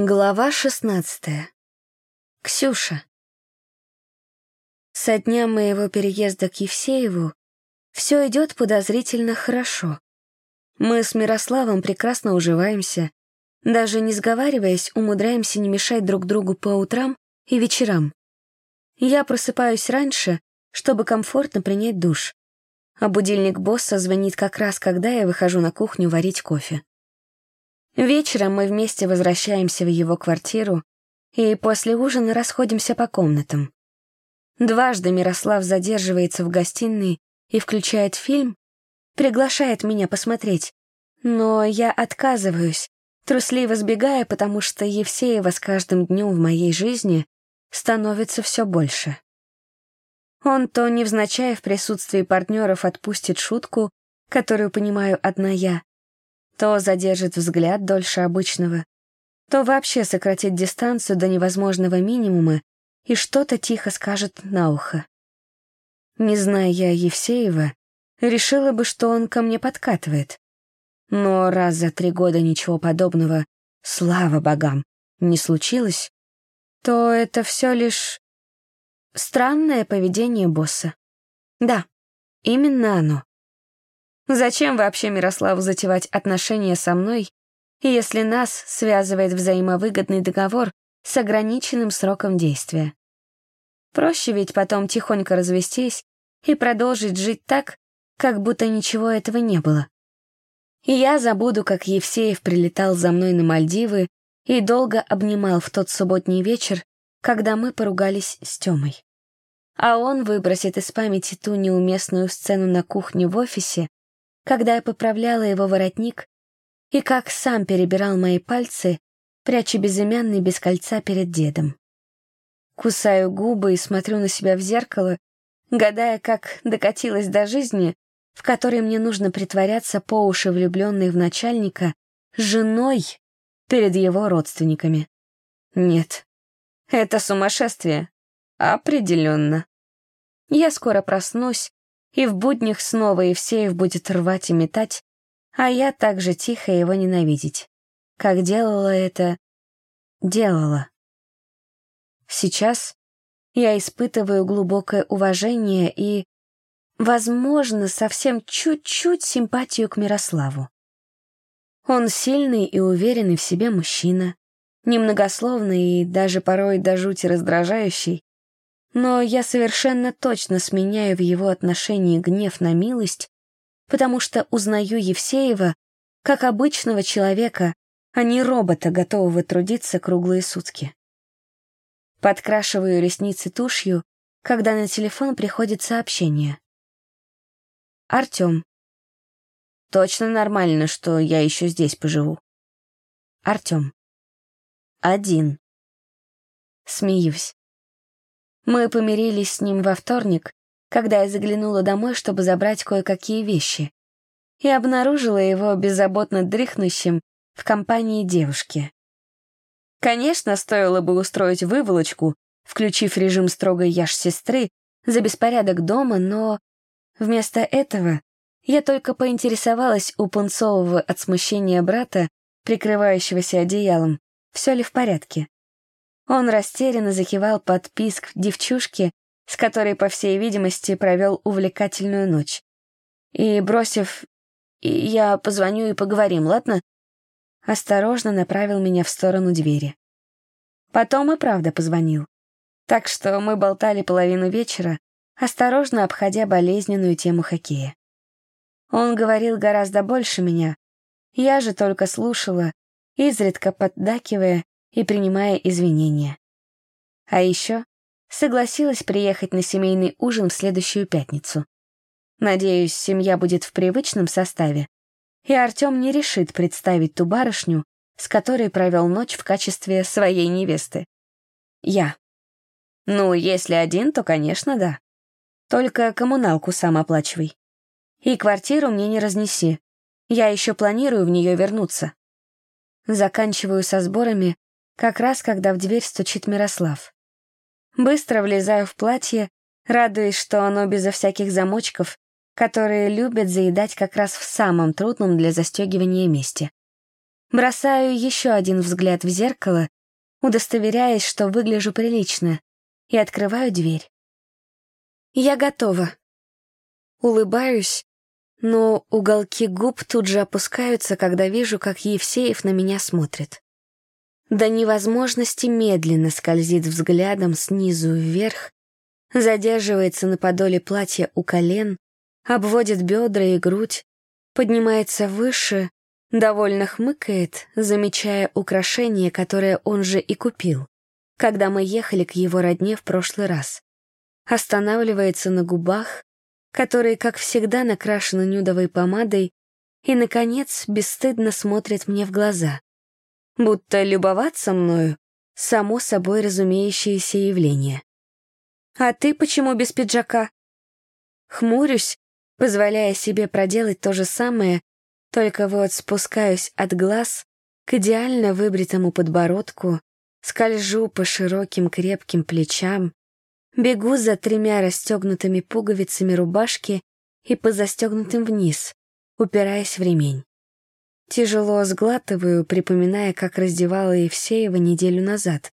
Глава шестнадцатая. Ксюша. Со дня моего переезда к Евсееву все идет подозрительно хорошо. Мы с Мирославом прекрасно уживаемся, даже не сговариваясь, умудряемся не мешать друг другу по утрам и вечерам. Я просыпаюсь раньше, чтобы комфортно принять душ, а будильник босса звонит как раз, когда я выхожу на кухню варить кофе. Вечером мы вместе возвращаемся в его квартиру и после ужина расходимся по комнатам. Дважды Мирослав задерживается в гостиной и включает фильм, приглашает меня посмотреть, но я отказываюсь, трусливо сбегая, потому что Евсеева с каждым днем в моей жизни становится все больше. Он то невзначай в присутствии партнеров отпустит шутку, которую понимаю одна я, то задержит взгляд дольше обычного, то вообще сократит дистанцию до невозможного минимума и что-то тихо скажет на ухо. Не зная я Евсеева, решила бы, что он ко мне подкатывает. Но раз за три года ничего подобного, слава богам, не случилось, то это все лишь странное поведение босса. Да, именно оно. Зачем вообще Мирославу затевать отношения со мной, если нас связывает взаимовыгодный договор с ограниченным сроком действия? Проще ведь потом тихонько развестись и продолжить жить так, как будто ничего этого не было. И я забуду, как Евсеев прилетал за мной на Мальдивы и долго обнимал в тот субботний вечер, когда мы поругались с Тёмой. А он выбросит из памяти ту неуместную сцену на кухне в офисе, когда я поправляла его воротник и как сам перебирал мои пальцы, пряча безымянный без кольца перед дедом. Кусаю губы и смотрю на себя в зеркало, гадая, как докатилась до жизни, в которой мне нужно притворяться по уши влюбленной в начальника женой перед его родственниками. Нет, это сумасшествие. Определенно. Я скоро проснусь, и в буднях снова Евсеев будет рвать и метать, а я так же тихо его ненавидеть, как делала это... делала. Сейчас я испытываю глубокое уважение и, возможно, совсем чуть-чуть симпатию к Мирославу. Он сильный и уверенный в себе мужчина, немногословный и даже порой до жути раздражающий, но я совершенно точно сменяю в его отношении гнев на милость, потому что узнаю Евсеева как обычного человека, а не робота, готового трудиться круглые сутки. Подкрашиваю ресницы тушью, когда на телефон приходит сообщение. Артём. Точно нормально, что я еще здесь поживу. Артём. Один. Смеюсь. Мы помирились с ним во вторник, когда я заглянула домой, чтобы забрать кое-какие вещи, и обнаружила его беззаботно дрыхнущим в компании девушки. Конечно, стоило бы устроить выволочку, включив режим строгой яж-сестры, за беспорядок дома, но вместо этого я только поинтересовалась у пунцового от смущения брата, прикрывающегося одеялом, все ли в порядке. Он растерянно закивал под писк девчушки, с которой, по всей видимости, провел увлекательную ночь. И, бросив «Я позвоню и поговорим, ладно?» осторожно направил меня в сторону двери. Потом и правда позвонил. Так что мы болтали половину вечера, осторожно обходя болезненную тему хоккея. Он говорил гораздо больше меня, я же только слушала, изредка поддакивая и принимая извинения. А еще согласилась приехать на семейный ужин в следующую пятницу. Надеюсь, семья будет в привычном составе, и Артем не решит представить ту барышню, с которой провел ночь в качестве своей невесты. Я. Ну, если один, то, конечно, да. Только коммуналку сам оплачивай. И квартиру мне не разнеси. Я еще планирую в нее вернуться. Заканчиваю со сборами, как раз когда в дверь стучит Мирослав. Быстро влезаю в платье, радуясь, что оно безо всяких замочков, которые любят заедать как раз в самом трудном для застегивания месте. Бросаю еще один взгляд в зеркало, удостоверяясь, что выгляжу прилично, и открываю дверь. Я готова. Улыбаюсь, но уголки губ тут же опускаются, когда вижу, как Евсеев на меня смотрит. До невозможности медленно скользит взглядом снизу вверх, задерживается на подоле платья у колен, обводит бедра и грудь, поднимается выше, довольно хмыкает, замечая украшение, которое он же и купил, когда мы ехали к его родне в прошлый раз. Останавливается на губах, которые, как всегда, накрашены нюдовой помадой, и, наконец, бесстыдно смотрит мне в глаза. Будто любоваться мною — само собой разумеющееся явление. «А ты почему без пиджака?» Хмурюсь, позволяя себе проделать то же самое, только вот спускаюсь от глаз к идеально выбритому подбородку, скольжу по широким крепким плечам, бегу за тремя расстегнутыми пуговицами рубашки и по застегнутым вниз, упираясь в ремень. Тяжело сглатываю, припоминая, как раздевала Евсеева неделю назад,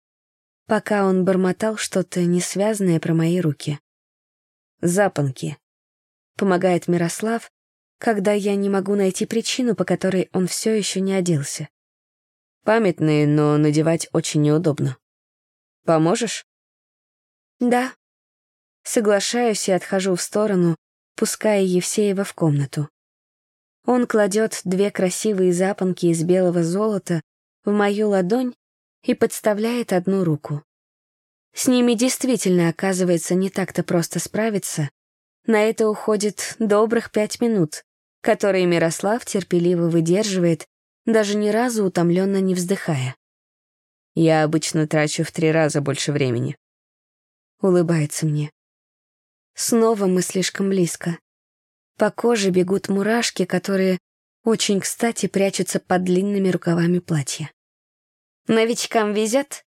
пока он бормотал что-то несвязанное про мои руки. «Запонки», — помогает Мирослав, когда я не могу найти причину, по которой он все еще не оделся. Памятные, но надевать очень неудобно. Поможешь? Да. Соглашаюсь и отхожу в сторону, пуская Евсеева в комнату. Он кладет две красивые запонки из белого золота в мою ладонь и подставляет одну руку. С ними действительно, оказывается, не так-то просто справиться. На это уходит добрых пять минут, которые Мирослав терпеливо выдерживает, даже ни разу утомленно не вздыхая. «Я обычно трачу в три раза больше времени». Улыбается мне. Снова мы слишком близко. По коже бегут мурашки, которые очень кстати прячутся под длинными рукавами платья. Новичкам везет?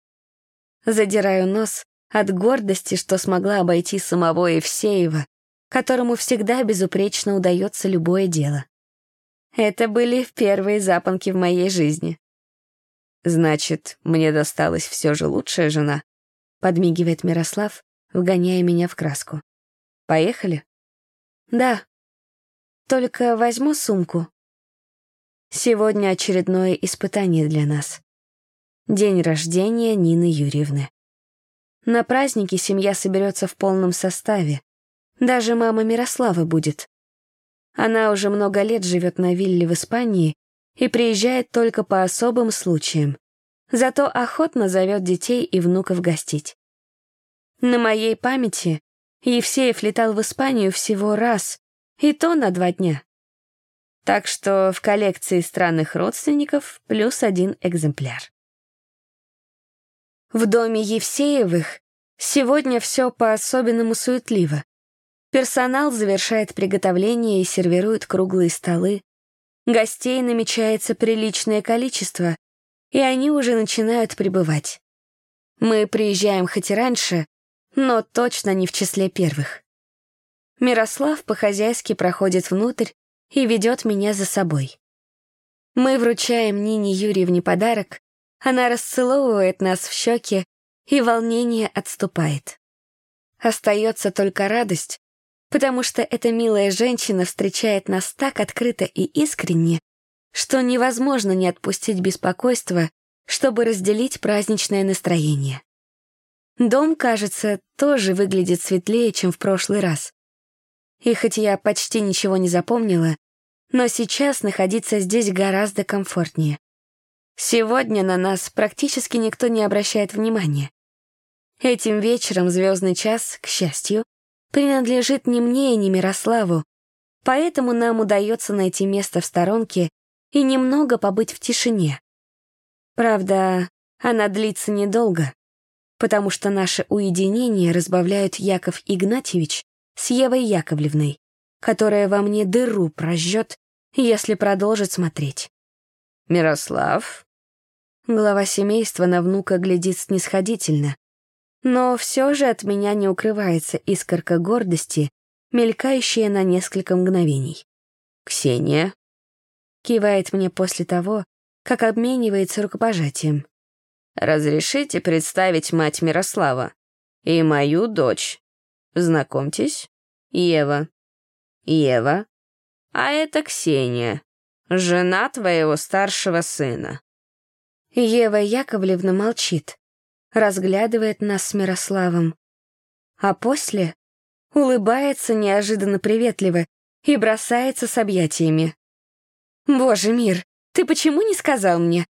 Задираю нос от гордости, что смогла обойти самого Евсеева, которому всегда безупречно удается любое дело. Это были первые запонки в моей жизни. «Значит, мне досталась все же лучшая жена», — подмигивает Мирослав, вгоняя меня в краску. «Поехали?» «Да», только возьму сумку. Сегодня очередное испытание для нас. День рождения Нины Юрьевны. На празднике семья соберется в полном составе. Даже мама Мирослава будет. Она уже много лет живет на вилле в Испании и приезжает только по особым случаям. Зато охотно зовет детей и внуков гостить. На моей памяти Евсеев летал в Испанию всего раз, и то на два дня. Так что в коллекции странных родственников плюс один экземпляр. В доме Евсеевых сегодня все по-особенному суетливо. Персонал завершает приготовление и сервирует круглые столы. Гостей намечается приличное количество, и они уже начинают прибывать. Мы приезжаем хоть и раньше, но точно не в числе первых. Мирослав по-хозяйски проходит внутрь и ведет меня за собой. Мы вручаем Нине Юрьевне подарок, она расцеловывает нас в щеки, и волнение отступает. Остается только радость, потому что эта милая женщина встречает нас так открыто и искренне, что невозможно не отпустить беспокойство, чтобы разделить праздничное настроение. Дом, кажется, тоже выглядит светлее, чем в прошлый раз. И хоть я почти ничего не запомнила, но сейчас находиться здесь гораздо комфортнее. Сегодня на нас практически никто не обращает внимания. Этим вечером звездный час, к счастью, принадлежит не мне и не Мирославу, поэтому нам удается найти место в сторонке и немного побыть в тишине. Правда, она длится недолго, потому что наше уединение разбавляют Яков Игнатьевич с Евой Яковлевной, которая во мне дыру прожжет, если продолжит смотреть. «Мирослав?» Глава семейства на внука глядит снисходительно, но все же от меня не укрывается искорка гордости, мелькающая на несколько мгновений. «Ксения?» Кивает мне после того, как обменивается рукопожатием. «Разрешите представить мать Мирослава и мою дочь. Знакомьтесь, Ева. Ева, а это Ксения, жена твоего старшего сына». Ева Яковлевна молчит, разглядывает нас с Мирославом, а после улыбается неожиданно приветливо и бросается с объятиями. «Боже, Мир, ты почему не сказал мне?»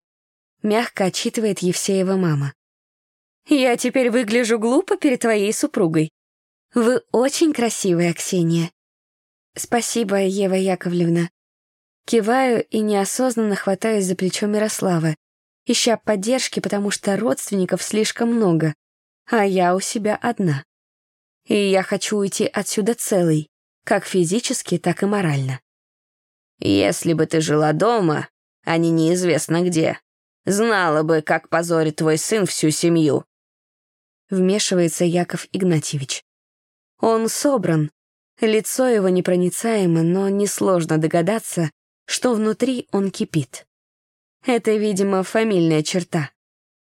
Мягко отчитывает Евсеева мама. «Я теперь выгляжу глупо перед твоей супругой. Вы очень красивая, Ксения». «Спасибо, Ева Яковлевна». Киваю и неосознанно хватаюсь за плечо Мирослава, ища поддержки, потому что родственников слишком много, а я у себя одна. И я хочу уйти отсюда целой, как физически, так и морально. Если бы ты жила дома, а не неизвестно где, знала бы, как позорит твой сын всю семью. Вмешивается Яков Игнатьевич. Он собран, лицо его непроницаемо, но несложно догадаться, что внутри он кипит. Это, видимо, фамильная черта.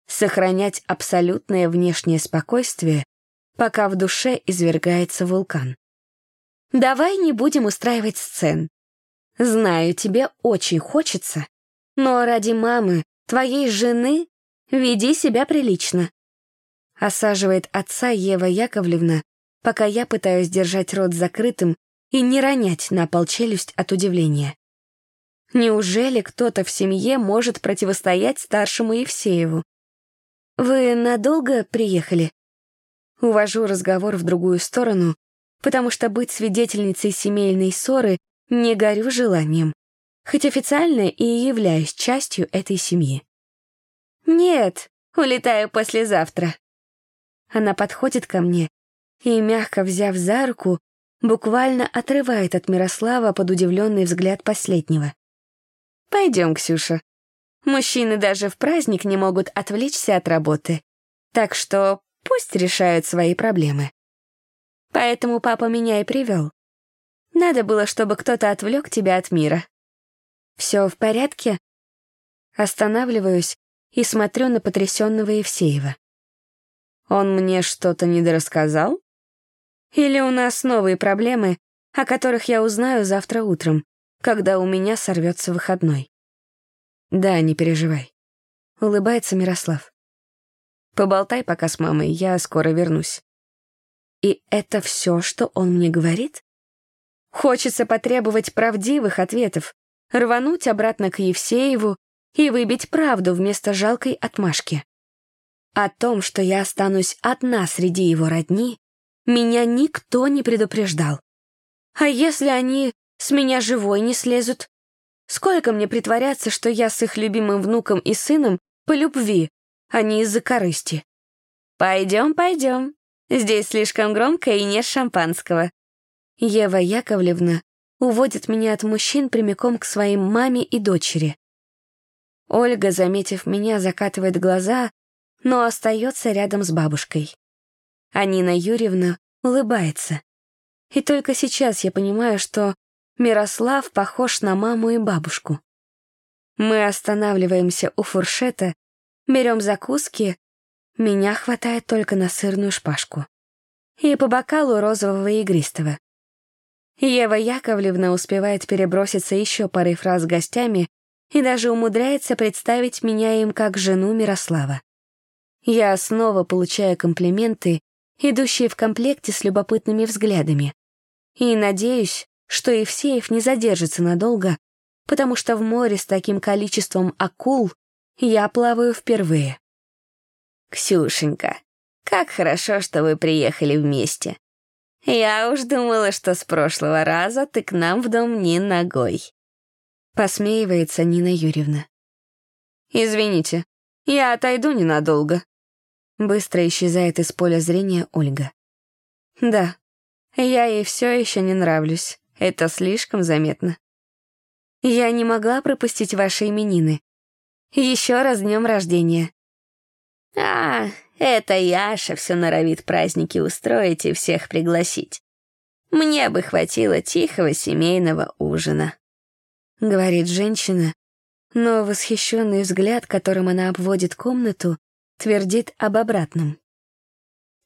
Сохранять абсолютное внешнее спокойствие, пока в душе извергается вулкан. Давай не будем устраивать сцен. Знаю, тебе очень хочется, но ради мамы, твоей жены, веди себя прилично. Осаживает отца Ева Яковлевна, пока я пытаюсь держать рот закрытым и не ронять на пол челюсть от удивления. Неужели кто-то в семье может противостоять старшему Евсееву? «Вы надолго приехали?» Увожу разговор в другую сторону, потому что быть свидетельницей семейной ссоры не горю желанием, хоть официально и являюсь частью этой семьи. «Нет, улетаю послезавтра». Она подходит ко мне и, мягко взяв за руку, буквально отрывает от Мирослава под удивленный взгляд последнего. Пойдем, Ксюша. Мужчины даже в праздник не могут отвлечься от работы. Так что пусть решают свои проблемы. Поэтому папа меня и привел. Надо было, чтобы кто-то отвлек тебя от мира. Все в порядке? Останавливаюсь и смотрю на потрясенного Евсеева. Он мне что-то недорассказал? Или у нас новые проблемы, о которых я узнаю завтра утром? когда у меня сорвется выходной. Да, не переживай. Улыбается Мирослав. Поболтай пока с мамой, я скоро вернусь. И это все, что он мне говорит? Хочется потребовать правдивых ответов, рвануть обратно к Евсееву и выбить правду вместо жалкой отмашки. О том, что я останусь одна среди его родни, меня никто не предупреждал. А если они с меня живой не слезут. Сколько мне притворяться, что я с их любимым внуком и сыном по любви, а не из-за корысти? Пойдем, пойдем. Здесь слишком громко и нет шампанского. Ева Яковлевна уводит меня от мужчин прямиком к своим маме и дочери. Ольга, заметив меня, закатывает глаза, но остается рядом с бабушкой. А Нина Юрьевна улыбается. И только сейчас я понимаю, что Мирослав похож на маму и бабушку. Мы останавливаемся у фуршета, берем закуски, меня хватает только на сырную шпажку. И по бокалу розового игристого. Ева Яковлевна успевает переброситься еще парой фраз с гостями и даже умудряется представить меня им как жену Мирослава. Я снова получаю комплименты, идущие в комплекте с любопытными взглядами. И надеюсь, что Евсеев не задержится надолго, потому что в море с таким количеством акул я плаваю впервые. «Ксюшенька, как хорошо, что вы приехали вместе. Я уж думала, что с прошлого раза ты к нам в дом не ногой». Посмеивается Нина Юрьевна. «Извините, я отойду ненадолго». Быстро исчезает из поля зрения Ольга. «Да, я ей все еще не нравлюсь. Это слишком заметно. Я не могла пропустить ваши именины. Еще раз днем рождения. А, это Яша все норовит праздники устроить и всех пригласить. Мне бы хватило тихого семейного ужина. Говорит женщина, Но восхищенный взгляд, которым она обводит комнату, твердит об обратном.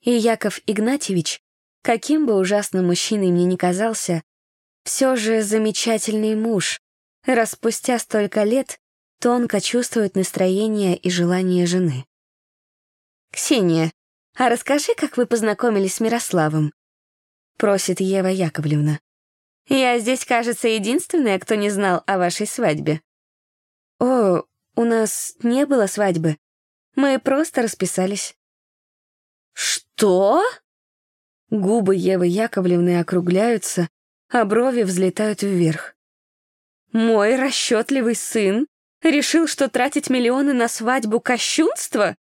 И Яков Игнатьевич, каким бы ужасным мужчиной мне ни казался, все же замечательный муж, раз спустя столько лет тонко чувствует настроение и желание жены. «Ксения, а расскажи, как вы познакомились с Мирославом?» — просит Ева Яковлевна. «Я здесь, кажется, единственная, кто не знал о вашей свадьбе». «О, у нас не было свадьбы. Мы просто расписались». «Что?» Губы Евы Яковлевны округляются, а брови взлетают вверх. «Мой расчетливый сын решил, что тратить миллионы на свадьбу — кощунство?»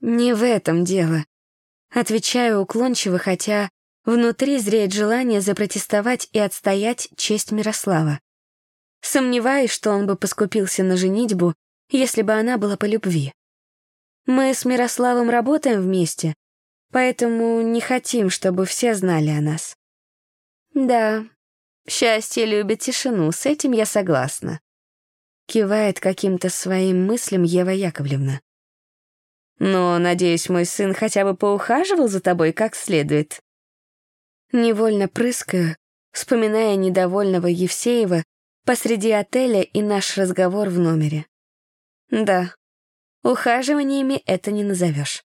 «Не в этом дело», — отвечаю уклончиво, хотя внутри зреет желание запротестовать и отстоять честь Мирослава. Сомневаюсь, что он бы поскупился на женитьбу, если бы она была по любви. Мы с Мирославом работаем вместе, поэтому не хотим, чтобы все знали о нас. Да, счастье любит тишину, с этим я согласна. Кивает каким-то своим мыслям Ева Яковлевна. Но, надеюсь, мой сын хотя бы поухаживал за тобой как следует. Невольно прыскаю, вспоминая недовольного Евсеева посреди отеля и наш разговор в номере. Да, ухаживаниями это не назовешь.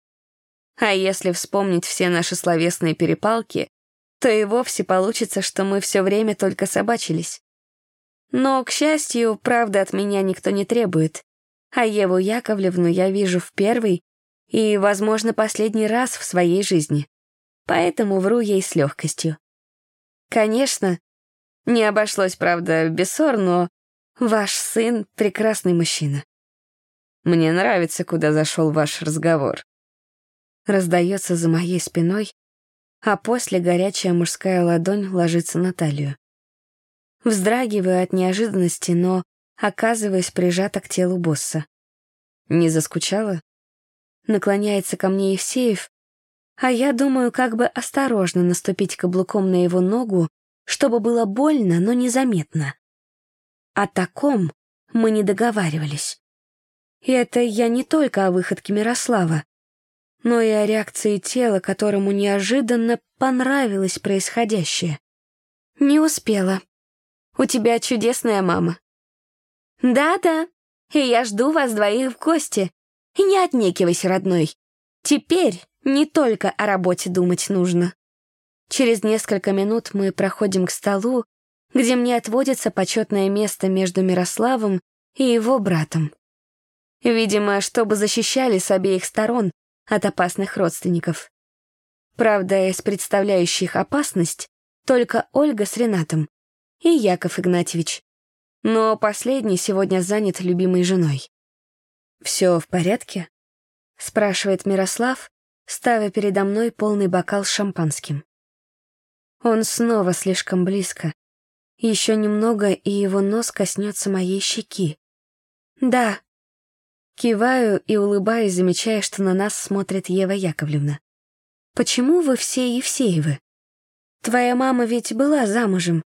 А если вспомнить все наши словесные перепалки, то и вовсе получится, что мы все время только собачились. Но, к счастью, правды от меня никто не требует, а Еву Яковлевну я вижу в первый и, возможно, последний раз в своей жизни. Поэтому вру ей с легкостью. Конечно, не обошлось, правда, без ссор, но ваш сын — прекрасный мужчина. Мне нравится, куда зашел ваш разговор. Раздается за моей спиной, а после горячая мужская ладонь ложится на талию. Вздрагиваю от неожиданности, но оказываюсь прижата к телу босса. Не заскучала? наклоняется ко мне Евсеев, а я думаю, как бы осторожно наступить каблуком на его ногу, чтобы было больно, но незаметно. О таком мы не договаривались. И это я не только о выходке Мирослава, но и о реакции тела, которому неожиданно понравилось происходящее. Не успела. У тебя чудесная мама. Да-да, и я жду вас двоих в гости. Не отнекивайся, родной. Теперь не только о работе думать нужно. Через несколько минут мы проходим к столу, где мне отводится почетное место между Мирославом и его братом. Видимо, чтобы защищали с обеих сторон от опасных родственников. Правда, из представляющих опасность только Ольга с Ренатом и Яков Игнатьевич. Но последний сегодня занят любимой женой. «Все в порядке?» — спрашивает Мирослав, ставя передо мной полный бокал с шампанским. Он снова слишком близко. Еще немного, и его нос коснется моей щеки. «Да». Киваю и улыбаюсь, замечая, что на нас смотрит Ева Яковлевна. «Почему вы все Евсеевы? Твоя мама ведь была замужем».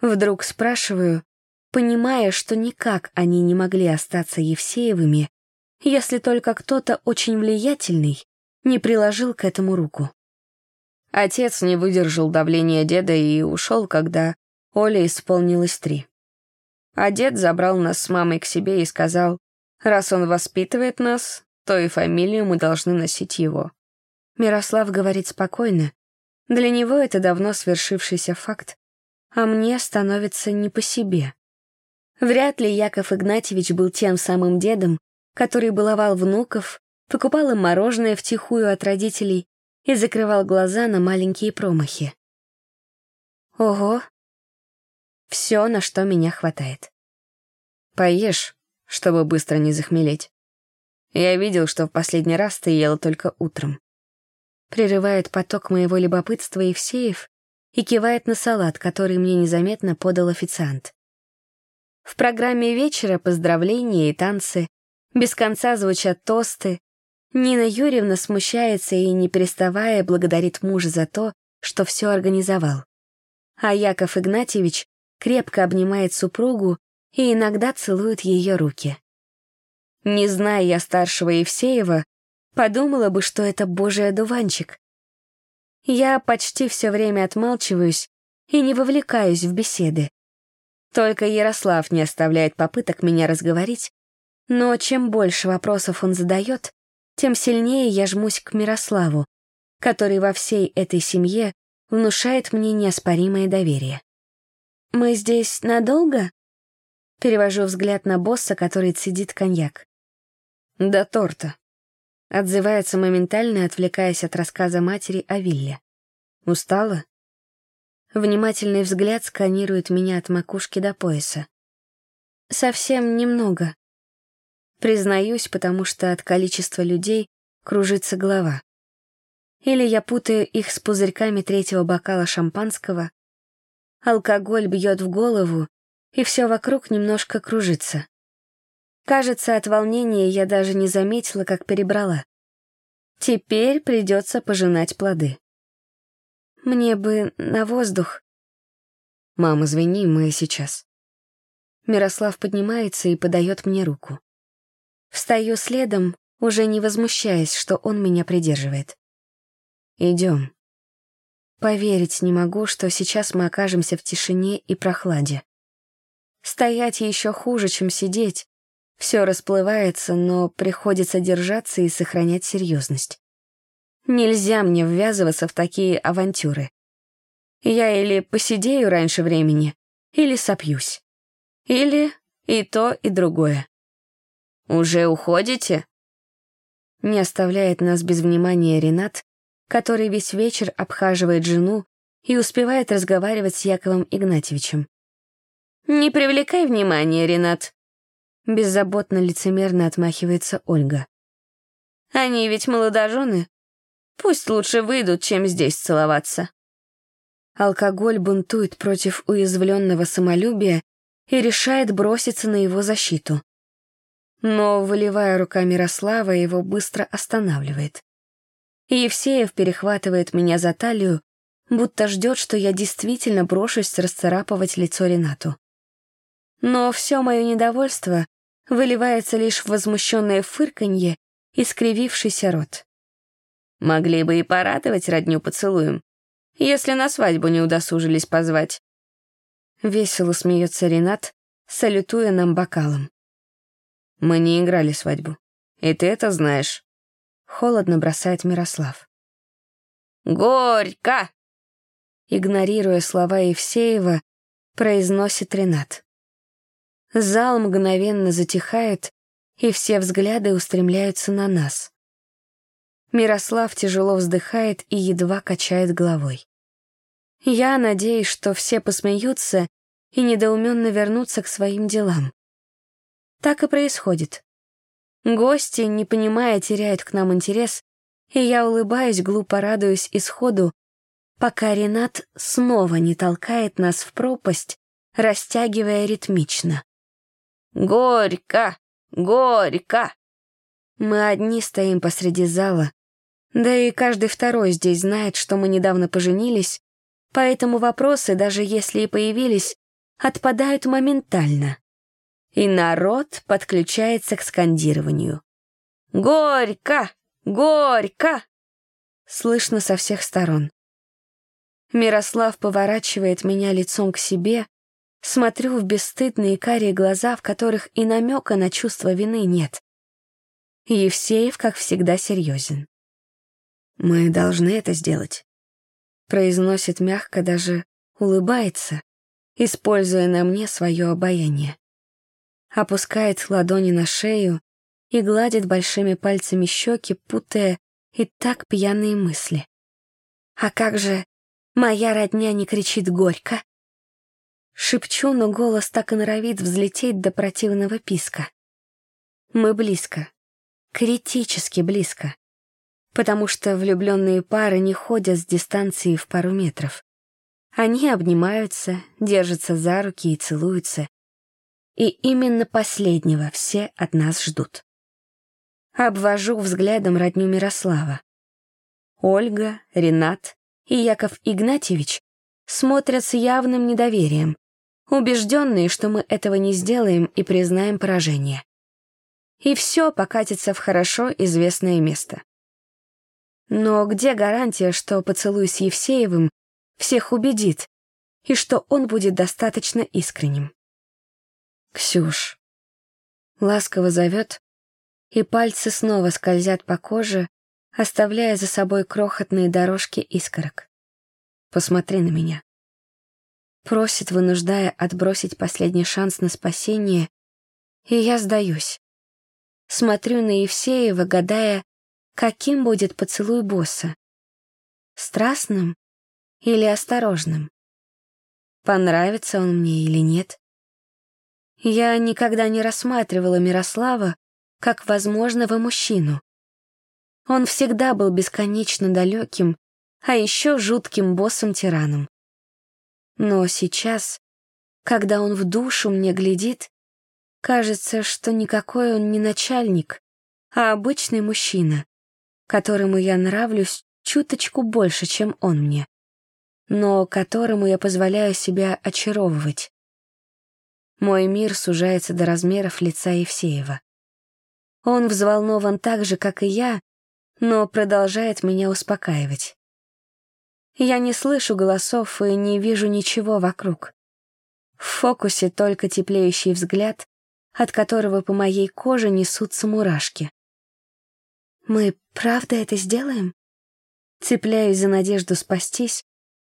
Вдруг спрашиваю, понимая, что никак они не могли остаться Евсеевыми, если только кто-то очень влиятельный не приложил к этому руку. Отец не выдержал давления деда и ушел, когда Оле исполнилось три. А дед забрал нас с мамой к себе и сказал, раз он воспитывает нас, то и фамилию мы должны носить его. Мирослав говорит спокойно. Для него это давно свершившийся факт, а мне становится не по себе. Вряд ли Яков Игнатьевич был тем самым дедом, который баловал внуков, покупал им мороженое втихую от родителей и закрывал глаза на маленькие промахи. Ого! Все, на что меня хватает. Поешь, чтобы быстро не захмелеть. Я видел, что в последний раз ты ела только утром. Прерывает поток моего любопытства Евсеев и кивает на салат, который мне незаметно подал официант. В программе вечера поздравления и танцы, без конца звучат тосты. Нина Юрьевна смущается и, не переставая, благодарит мужа за то, что все организовал. А Яков Игнатьевич крепко обнимает супругу и иногда целует ее руки. Не зная я старшего Евсеева, подумала бы, что это божий одуванчик. Я почти все время отмалчиваюсь и не вовлекаюсь в беседы. Только Ярослав не оставляет попыток меня разговорить, но чем больше вопросов он задает, тем сильнее я жмусь к Мирославу, который во всей этой семье внушает мне неоспоримое доверие. «Мы здесь надолго?» Перевожу взгляд на босса, который цедит коньяк. «До торта», — отзывается моментально, отвлекаясь от рассказа матери о вилле. «Устала?» Внимательный взгляд сканирует меня от макушки до пояса. «Совсем немного», Признаюсь, потому что от количества людей кружится голова. Или я путаю их с пузырьками третьего бокала шампанского. Алкоголь бьет в голову, и все вокруг немножко кружится. Кажется, от волнения я даже не заметила, как перебрала. Теперь придется пожинать плоды. Мне бы на воздух. Мам, извини, мы сейчас. Мирослав поднимается и подает мне руку. Встаю следом, уже не возмущаясь, что он меня придерживает. Идем. Поверить не могу, что сейчас мы окажемся в тишине и прохладе. Стоять еще хуже, чем сидеть. Все расплывается, но приходится держаться и сохранять серьезность. Нельзя мне ввязываться в такие авантюры. Я или посидею раньше времени, или сопьюсь. Или и то, и другое. «Уже уходите?» Не оставляет нас без внимания Ренат, который весь вечер обхаживает жену и успевает разговаривать с Яковом Игнатьевичем. «Не привлекай внимания, Ренат», — беззаботно лицемерно отмахивается Ольга. «Они ведь молодожены. Пусть лучше выйдут, чем здесь целоваться». Алкоголь бунтует против уязвленного самолюбия и решает броситься на его защиту но, выливая рука Мирослава, его быстро останавливает. Евсеев перехватывает меня за талию, будто ждет, что я действительно брошусь расцарапывать лицо Ренату. Но все мое недовольство выливается лишь в возмущенное фырканье и скривившийся рот. Могли бы и порадовать родню поцелуем, если на свадьбу не удосужились позвать. Весело смеется Ренат, салютуя нам бокалом. Мы не играли свадьбу. И ты это знаешь. Холодно бросает Мирослав. «Горько!» Игнорируя слова Евсеева, произносит Ренат. Зал мгновенно затихает, и все взгляды устремляются на нас. Мирослав тяжело вздыхает и едва качает головой. Я надеюсь, что все посмеются и недоуменно вернутся к своим делам. Так и происходит. Гости, не понимая, теряют к нам интерес, и я улыбаюсь, глупо радуюсь исходу, пока Ренат снова не толкает нас в пропасть, растягивая ритмично. «Горько! Горько!» Мы одни стоим посреди зала, да и каждый второй здесь знает, что мы недавно поженились, поэтому вопросы, даже если и появились, отпадают моментально и народ подключается к скандированию. «Горько! Горько!» Слышно со всех сторон. Мирослав поворачивает меня лицом к себе, смотрю в бесстыдные карие глаза, в которых и намека на чувство вины нет. Евсеев, как всегда, серьезен. «Мы должны это сделать», — произносит мягко, даже улыбается, используя на мне свое обаяние опускает ладони на шею и гладит большими пальцами щеки, путая и так пьяные мысли. «А как же моя родня не кричит горько?» Шепчу, но голос так и норовит взлететь до противного писка. Мы близко, критически близко, потому что влюбленные пары не ходят с дистанции в пару метров. Они обнимаются, держатся за руки и целуются, и именно последнего все от нас ждут. Обвожу взглядом родню Мирослава. Ольга, Ренат и Яков Игнатьевич смотрят с явным недоверием, убежденные, что мы этого не сделаем и признаем поражение. И все покатится в хорошо известное место. Но где гарантия, что поцелуй с Евсеевым всех убедит, и что он будет достаточно искренним? «Ксюш», ласково зовет, и пальцы снова скользят по коже, оставляя за собой крохотные дорожки искорок. «Посмотри на меня». Просит, вынуждая отбросить последний шанс на спасение, и я сдаюсь. Смотрю на Евсеева, гадая, каким будет поцелуй босса. Страстным или осторожным? Понравится он мне или нет? Я никогда не рассматривала Мирослава как возможного мужчину. Он всегда был бесконечно далеким, а еще жутким боссом-тираном. Но сейчас, когда он в душу мне глядит, кажется, что никакой он не начальник, а обычный мужчина, которому я нравлюсь чуточку больше, чем он мне, но которому я позволяю себя очаровывать. Мой мир сужается до размеров лица Евсеева. Он взволнован так же, как и я, но продолжает меня успокаивать. Я не слышу голосов и не вижу ничего вокруг. В фокусе только теплеющий взгляд, от которого по моей коже несутся мурашки. Мы правда это сделаем? Цепляюсь за надежду спастись,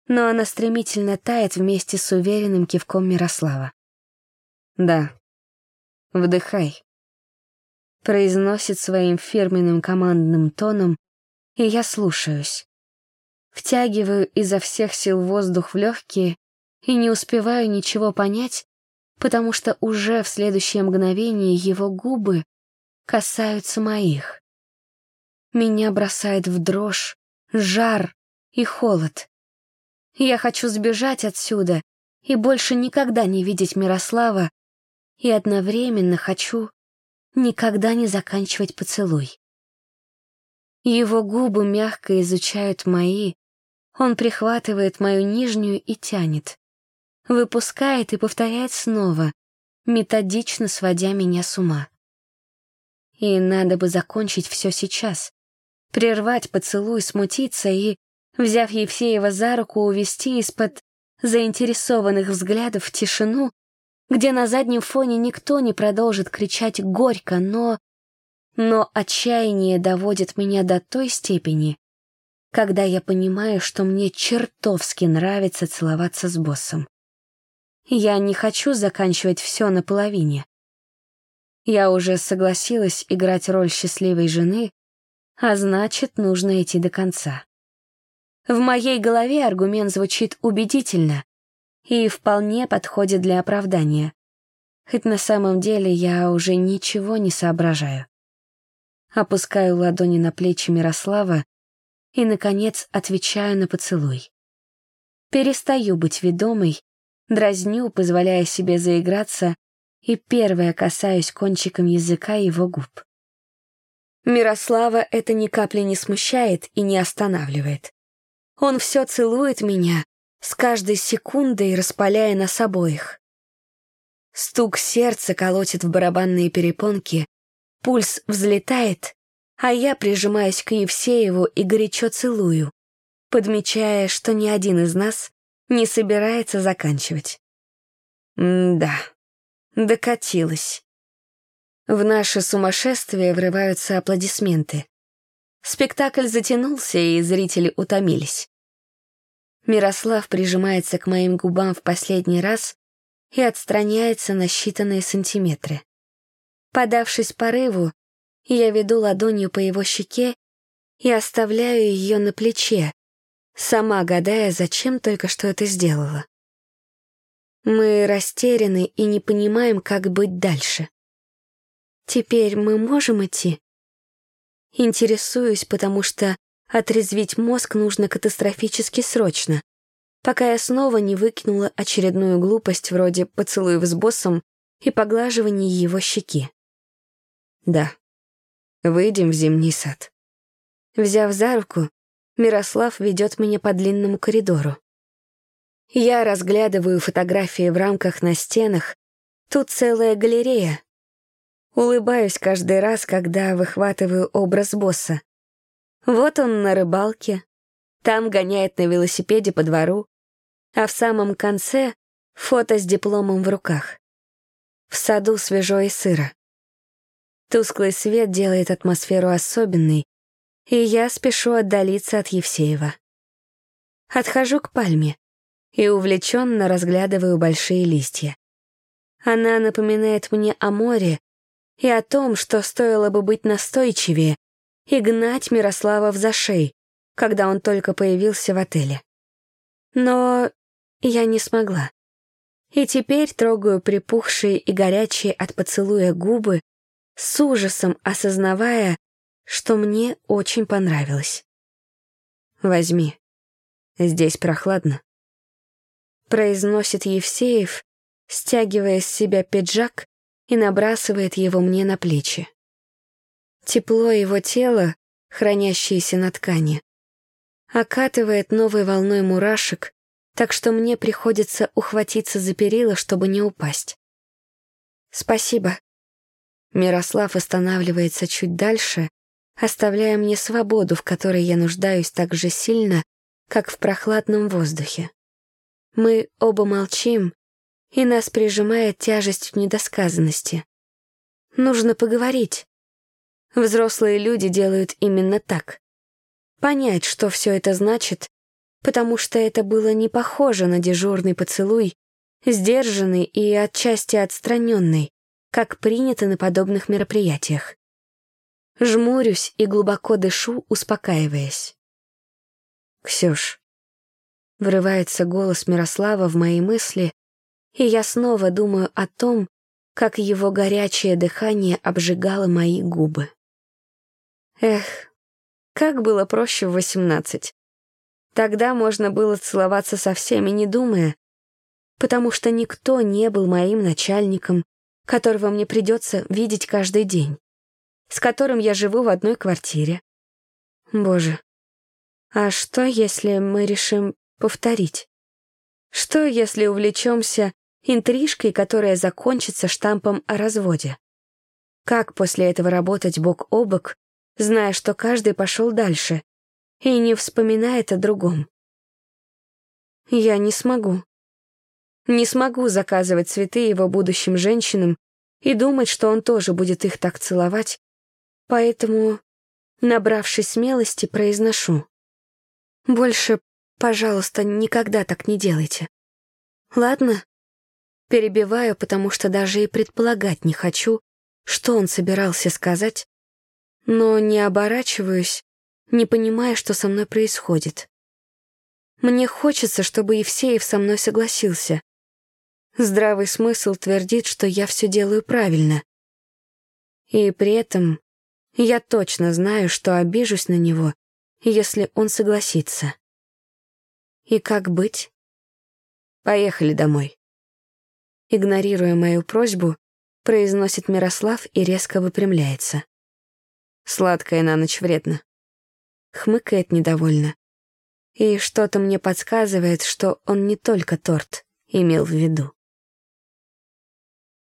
но она стремительно тает вместе с уверенным кивком Мирослава. «Да. Вдыхай», — произносит своим фирменным командным тоном, и я слушаюсь. Втягиваю изо всех сил воздух в легкие и не успеваю ничего понять, потому что уже в следующее мгновение его губы касаются моих. Меня бросает в дрожь, жар и холод. Я хочу сбежать отсюда и больше никогда не видеть Мирослава, и одновременно хочу никогда не заканчивать поцелуй. Его губы мягко изучают мои, он прихватывает мою нижнюю и тянет, выпускает и повторяет снова, методично сводя меня с ума. И надо бы закончить все сейчас, прервать поцелуй, смутиться и, взяв Евсеева за руку, увести из-под заинтересованных взглядов в тишину, где на заднем фоне никто не продолжит кричать горько, но... Но отчаяние доводит меня до той степени, когда я понимаю, что мне чертовски нравится целоваться с боссом. Я не хочу заканчивать все наполовине. Я уже согласилась играть роль счастливой жены, а значит, нужно идти до конца. В моей голове аргумент звучит убедительно и вполне подходит для оправдания, хоть на самом деле я уже ничего не соображаю. Опускаю ладони на плечи Мирослава и, наконец, отвечаю на поцелуй. Перестаю быть ведомой, дразню, позволяя себе заиграться, и первая касаюсь кончиком языка его губ. Мирослава это ни капли не смущает и не останавливает. Он все целует меня, с каждой секундой распаляя нас обоих. Стук сердца колотит в барабанные перепонки, пульс взлетает, а я прижимаюсь к Евсееву и горячо целую, подмечая, что ни один из нас не собирается заканчивать. М-да, докатилась. В наше сумасшествие врываются аплодисменты. Спектакль затянулся, и зрители утомились. Мирослав прижимается к моим губам в последний раз и отстраняется на считанные сантиметры. Подавшись порыву, я веду ладонью по его щеке и оставляю ее на плече, сама гадая, зачем только что это сделала. Мы растеряны и не понимаем, как быть дальше. Теперь мы можем идти? Интересуюсь, потому что отрезвить мозг нужно катастрофически срочно, пока я снова не выкинула очередную глупость вроде поцелуев с боссом и поглаживания его щеки. Да, Выйдем в зимний сад. Взяв за руку, Мирослав ведет меня по длинному коридору. Я разглядываю фотографии в рамках на стенах. Тут целая галерея. Улыбаюсь каждый раз, когда выхватываю образ босса. Вот он на рыбалке, там гоняет на велосипеде по двору, а в самом конце — фото с дипломом в руках. В саду свежо и сыро. Тусклый свет делает атмосферу особенной, и я спешу отдалиться от Евсеева. Отхожу к пальме и увлеченно разглядываю большие листья. Она напоминает мне о море и о том, что стоило бы быть настойчивее и гнать Мирослава в зашей, когда он только появился в отеле. Но я не смогла. И теперь трогаю припухшие и горячие от поцелуя губы, с ужасом осознавая, что мне очень понравилось. «Возьми. Здесь прохладно», — произносит Евсеев, стягивая с себя пиджак и набрасывает его мне на плечи. Тепло его тела, хранящееся на ткани, окатывает новой волной мурашек, так что мне приходится ухватиться за перила, чтобы не упасть. «Спасибо». Мирослав останавливается чуть дальше, оставляя мне свободу, в которой я нуждаюсь так же сильно, как в прохладном воздухе. Мы оба молчим, и нас прижимает тяжесть недосказанности. Нужно поговорить. Взрослые люди делают именно так. Понять, что все это значит, потому что это было не похоже на дежурный поцелуй, сдержанный и отчасти отстраненный, как принято на подобных мероприятиях. Жмурюсь и глубоко дышу, успокаиваясь. «Ксюш», — врывается голос Мирослава в мои мысли, и я снова думаю о том, как его горячее дыхание обжигало мои губы. Эх, как было проще в восемнадцать. Тогда можно было целоваться со всеми, не думая, потому что никто не был моим начальником, которого мне придется видеть каждый день, с которым я живу в одной квартире. Боже, а что, если мы решим повторить? Что, если увлечемся интрижкой, которая закончится штампом о разводе? Как после этого работать бок о бок, зная, что каждый пошел дальше и не вспоминает о другом? Я не смогу. Не смогу заказывать цветы его будущим женщинам и думать, что он тоже будет их так целовать, поэтому, набравшись смелости, произношу. Больше, пожалуйста, никогда так не делайте. Ладно? Перебиваю, потому что даже и предполагать не хочу, что он собирался сказать, но не оборачиваюсь, не понимая, что со мной происходит. Мне хочется, чтобы Евсеев со мной согласился. Здравый смысл твердит, что я все делаю правильно. И при этом я точно знаю, что обижусь на него, если он согласится. И как быть? Поехали домой. Игнорируя мою просьбу, произносит Мирослав и резко выпрямляется. Сладкое на ночь вредно. Хмыкает недовольно. И что-то мне подсказывает, что он не только торт имел в виду.